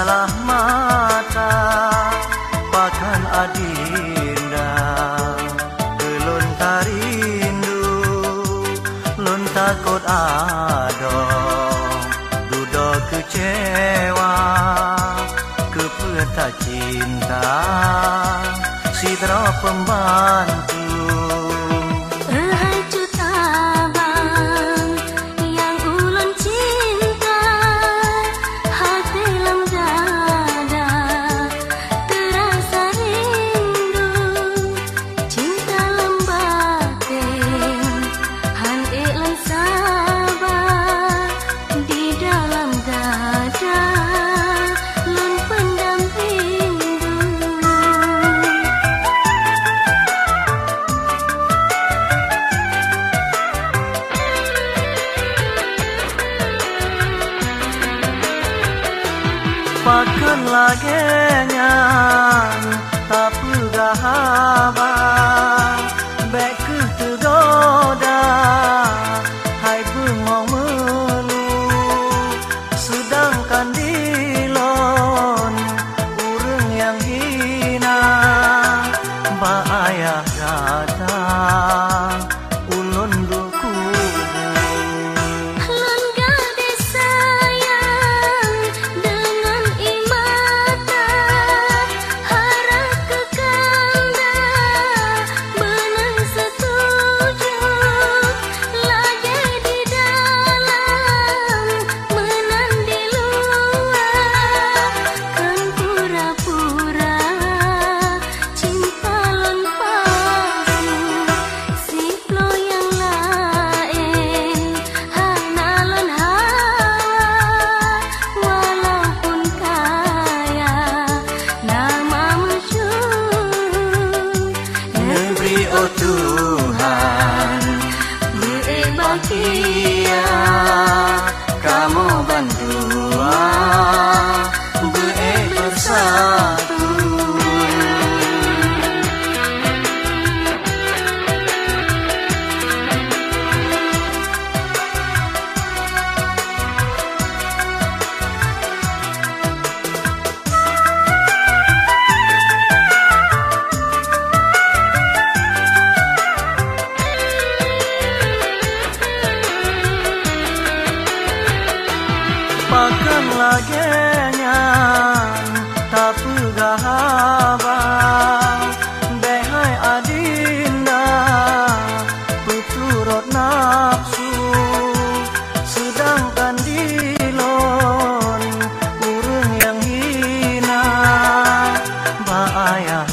salah mata Pakan adinda Kelun tarindu Lun takut ado Dudo kecewa Kepeta cinta Sidra pembantu Pakan lagenya tak pegahaba Bek ke tergoda Hai mong melu Sedangkan dilon Urang yang hina, Ba oh Tuhan Beri bahagia nafsu Sedangkan dilon Urung yang hina Ba ayah